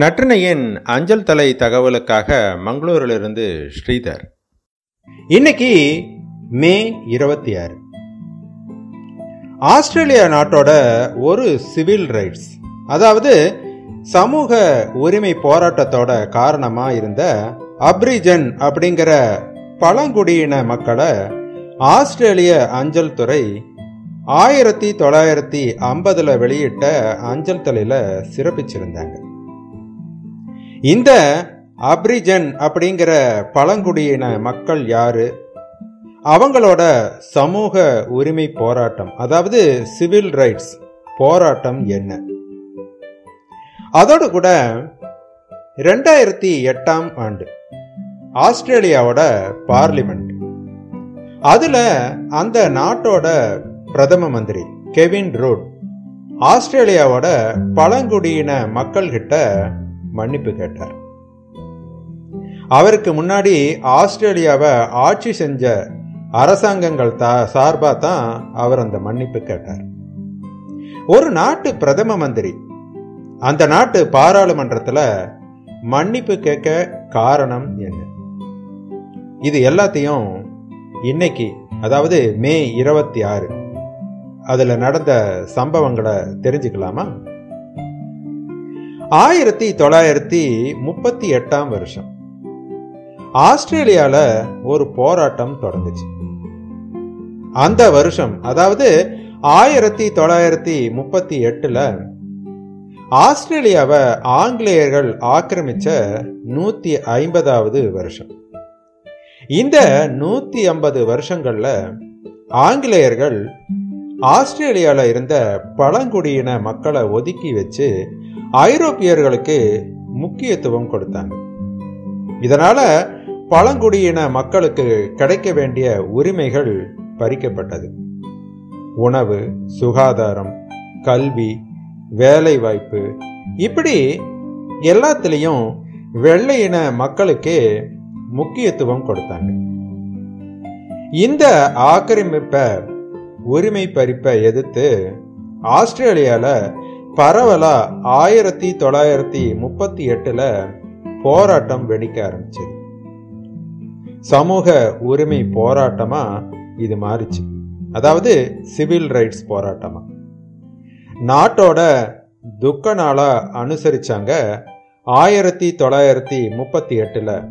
நற்றினையின் அஞ்சல் தலை தகவலுக்காக மங்களூரிலிருந்து ஸ்ரீதர். இன்னைக்கு மே இருபத்தி ஆறு. ஆஸ்திரேலியா நாட்டோட ஒரு சிவில் ரைட்ஸ் அதாவது சமூக உரிமை போராட்டத்தோட காரணமாக இருந்த அப்ரிஜன் அப்படிங்கிற பழங்குடியின மக்களை ஆஸ்திரேலிய அஞ்சல் துறை ஆயிரத்தி தொள்ளாயிரத்தி ஐம்பதில் வெளியிட்ட அஞ்சல் தலையில் சிறப்பிச்சிருந்தாங்க. இந்த அப்ரிஜன் அப்படிங்கிற பழங்குடியின மக்கள் யாரு? அவங்களோட சமூக உரிமை போராட்டம் அதாவது சிவில் ரைட்ஸ் போராட்டம் என்ன? அதோடு கூட ரெண்டாயிரத்தி எட்டாம் ஆண்டு ஆஸ்திரேலியாவோட பார்லிமெண்ட். அதுல அந்த நாட்டோட பிரதம மந்திரி கெவின் ரோட் ஆஸ்திரேலியாவோட பழங்குடியின மக்கள்கிட்ட மன்னிப்பு கேட்டார். அவருக்கு முன்னாடி ஆஸ்திரேலியாவை ஆட்சி செஞ்ச அரசாங்கங்கள் தா சார்பாக தான் அவர் அந்த மன்னிப்பு கேட்டார். ஒரு நாட்டு பிரதம மந்திரி அந்த நாட்டு பாராளுமன்றத்தில் மன்னிப்பு கேட்க காரணம் என்ன? இது எல்லாத்தையும் இன்னைக்கு அதாவது மே இருபத்தி ஆறு அதில் நடந்த சம்பவங்களை தெரிஞ்சுக்கலாமா? ஆயிரத்தி தொள்ளாயிரத்தி முப்பத்தி எட்டாம் வருஷம். ஆஸ்திரேலியால ஒரு போராட்டம் தொடங்குச்சு. அந்த வருஷம் அதாவது ஆயிரத்தி தொள்ளாயிரத்தி முப்பத்தி எட்டுல ஆஸ்திரேலியாவை ஆங்கிலேயர்கள் ஆக்கிரமிச்ச நூத்தி ஐம்பதாவது வருஷம். இந்த நூத்தி ஐம்பது வருஷங்கள்ல ஆங்கிலேயர்கள் ஆஸ்திரேலியால இருந்த பழங்குடியின மக்களை ஒதுக்கி வச்சு ஐரோப்பியர்களுக்கு முக்கியத்துவம் கொடுத்தாங்க. இதனால பழங்குடியின மக்களுக்கு கிடைக்க வேண்டிய உரிமைகள் பறிக்கப்பட்டது. உணவு சுகாதாரம் கல்வி வேலை வாய்ப்பு இப்படி எல்லாத்துலேயும் வெள்ளையின மக்களுக்கே முக்கியத்துவம் கொடுத்தாங்க. இந்த ஆக்கிரமிப்பை உரிமை பறிப்பை எதிர்த்து ஆஸ்திரேலியாவில் பரவலா ஆயிரத்தி தொள்ளாயிரத்தி முப்பத்தி எட்டுல போராட்டம் வெடிக்க ஆரம்பிச்சது. சமூக உரிமை போராட்டமா இது மாறிச்சு. அதாவது சிவில் ரைட்ஸ் போராட்டமா. நாட்டோட துக்க நாளா அனுசரிச்சாங்க ஆயிரத்தி தொள்ளாயிரத்தி முப்பத்தி எட்டுல.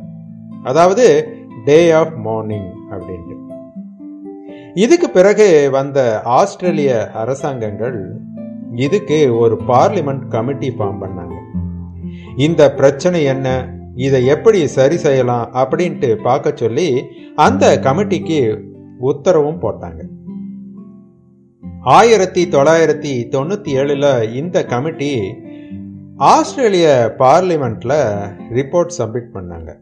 அதாவது டே ஆஃப் மார்னிங் அப்படின்ட்டு. இதுக்கு பிறகு வந்த ஆஸ்திரேலிய அரசாங்கங்கள் இதுக்கு ஒரு பார்லிமெண்ட் கமிட்டி ஃபார்ம் பண்ணாங்க. இந்த பிரச்சனை என்ன? இதை எப்படி சரி செய்யலாம் அப்படின்ட்டு பார்க்க சொல்லி அந்த கமிட்டிக்கு உத்தரவும் போட்டாங்க. ஆயிரத்தி தொள்ளாயிரத்தி தொண்ணூத்தி ஏழுல இந்த கமிட்டி ஆஸ்திரேலிய பார்லிமெண்ட்ல ரிப்போர்ட் சப்மிட் பண்ணாங்க.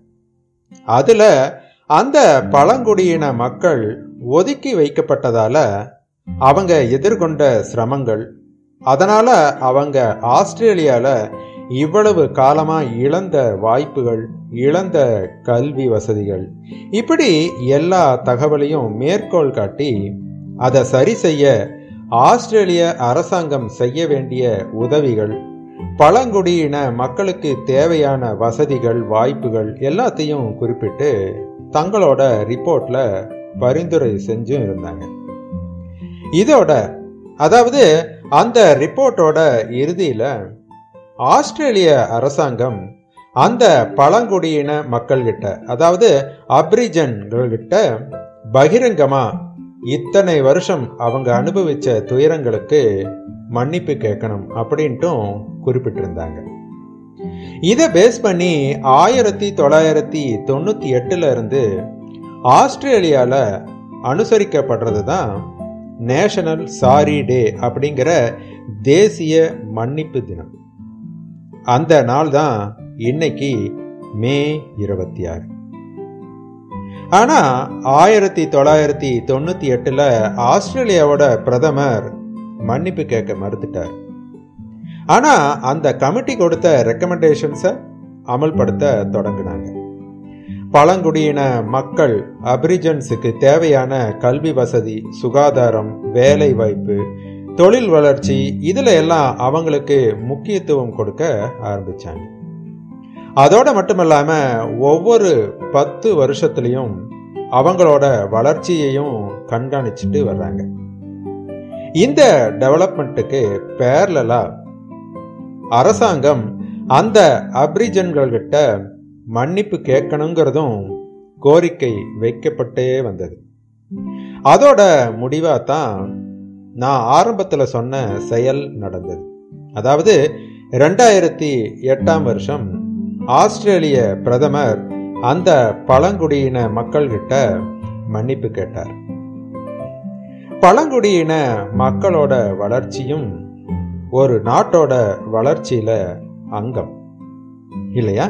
அதுல அந்த பழங்குடியின மக்கள் ஒதுக்கி வைக்கப்பட்டதால அவங்க எதிர்கொண்ட சிரமங்கள் அதனால் அவங்க ஆஸ்திரேலியாவில் இவ்வளவு காலமாக இழந்த வாய்ப்புகள் இழந்த கல்வி வசதிகள் இப்படி எல்லா தகவலையும் மேற்கோள் காட்டி அதை சரி செய்ய ஆஸ்திரேலிய அரசாங்கம் செய்ய வேண்டிய உதவிகள் பழங்குடியின மக்களுக்கு தேவையான வசதிகள் வாய்ப்புகள் எல்லாத்தையும் குறிப்பிட்டு தங்களோட ரிப்போர்ட்ல பரிந்துரை செஞ்சும் இருந்தாங்க. இதோட அதாவது அந்த ரிப்போர்ட்டோட இறுதியில ஆஸ்திரேலிய அரசாங்கம் அந்த பழங்குடியின மக்கள்கிட்ட அதாவது அப்ரிஜன்கள்கிட்ட பகிரங்கமா இத்தனை வருஷம் அவங்க அனுபவிச்ச துயரங்களுக்கு மன்னிப்பு கேட்கணும் அப்படின்ட்டும் குறிப்பிட்டிருந்தாங்க. இதை பேஸ் பண்ணி ஆயிரத்தி தொள்ளாயிரத்தி தொண்ணூத்தி எட்டுல இருந்து ஆஸ்திரேலியால அனுசரிக்கப்படுறது தான் நேஷனல் சாரி டே அப்படிங்கிற தேசிய மன்னிப்பு தினம். அந்த நாள் தான் இன்னைக்கு மே இருபத்தி ஆறு. ஆனால் ஆயிரத்தி தொள்ளாயிரத்தி தொண்ணூற்றி எட்டில் ஆஸ்திரேலியாவோட பிரதமர் மன்னிப்பு கேட்க மறுத்துட்டார். ஆனால் அந்த கமிட்டி கொடுத்த ரெக்கமெண்டேஷன்ஸை அமல்படுத்த தொடங்கினாங்க. பழங்குடியின மக்கள் அபிரிஜன்ஸுக்கு தேவையான கல்வி வசதி சுகாதாரம் வேலை வாய்ப்பு தொழில் வளர்ச்சி இதில் எல்லாம் அவங்களுக்கு முக்கியத்துவம் கொடுக்க ஆரம்பித்தாங்க அதோட இல்லாமல் ஒவ்வொரு பத்து வருஷத்துலேயும் அவங்களோட வளர்ச்சியையும் கண்காணிச்சுட்டு வர்றாங்க. இந்த டெவலப்மெண்ட்டுக்கு பேரலாக அரசாங்கம் அந்த அப்ரிஜன்கள்கிட்ட மன்னிப்பு கேட்கணுங்கிறதும் கோரிக்கை வைக்கப்பட்டே வந்தது. அதோட முடிவாக தான் நான் ஆரம்பத்தில் சொன்ன செயல் நடந்தது. அதாவது ரெண்டாயிரத்தி எட்டாம் வருஷம் ஆஸ்திரேலிய பிரதமர் அந்த பழங்குடியின மக்கள்கிட்ட மன்னிப்பு கேட்டார். பழங்குடியின மக்களோட வளர்ச்சியும் ஒரு நாட்டோட வளர்ச்சியில அங்கம். இல்லையா?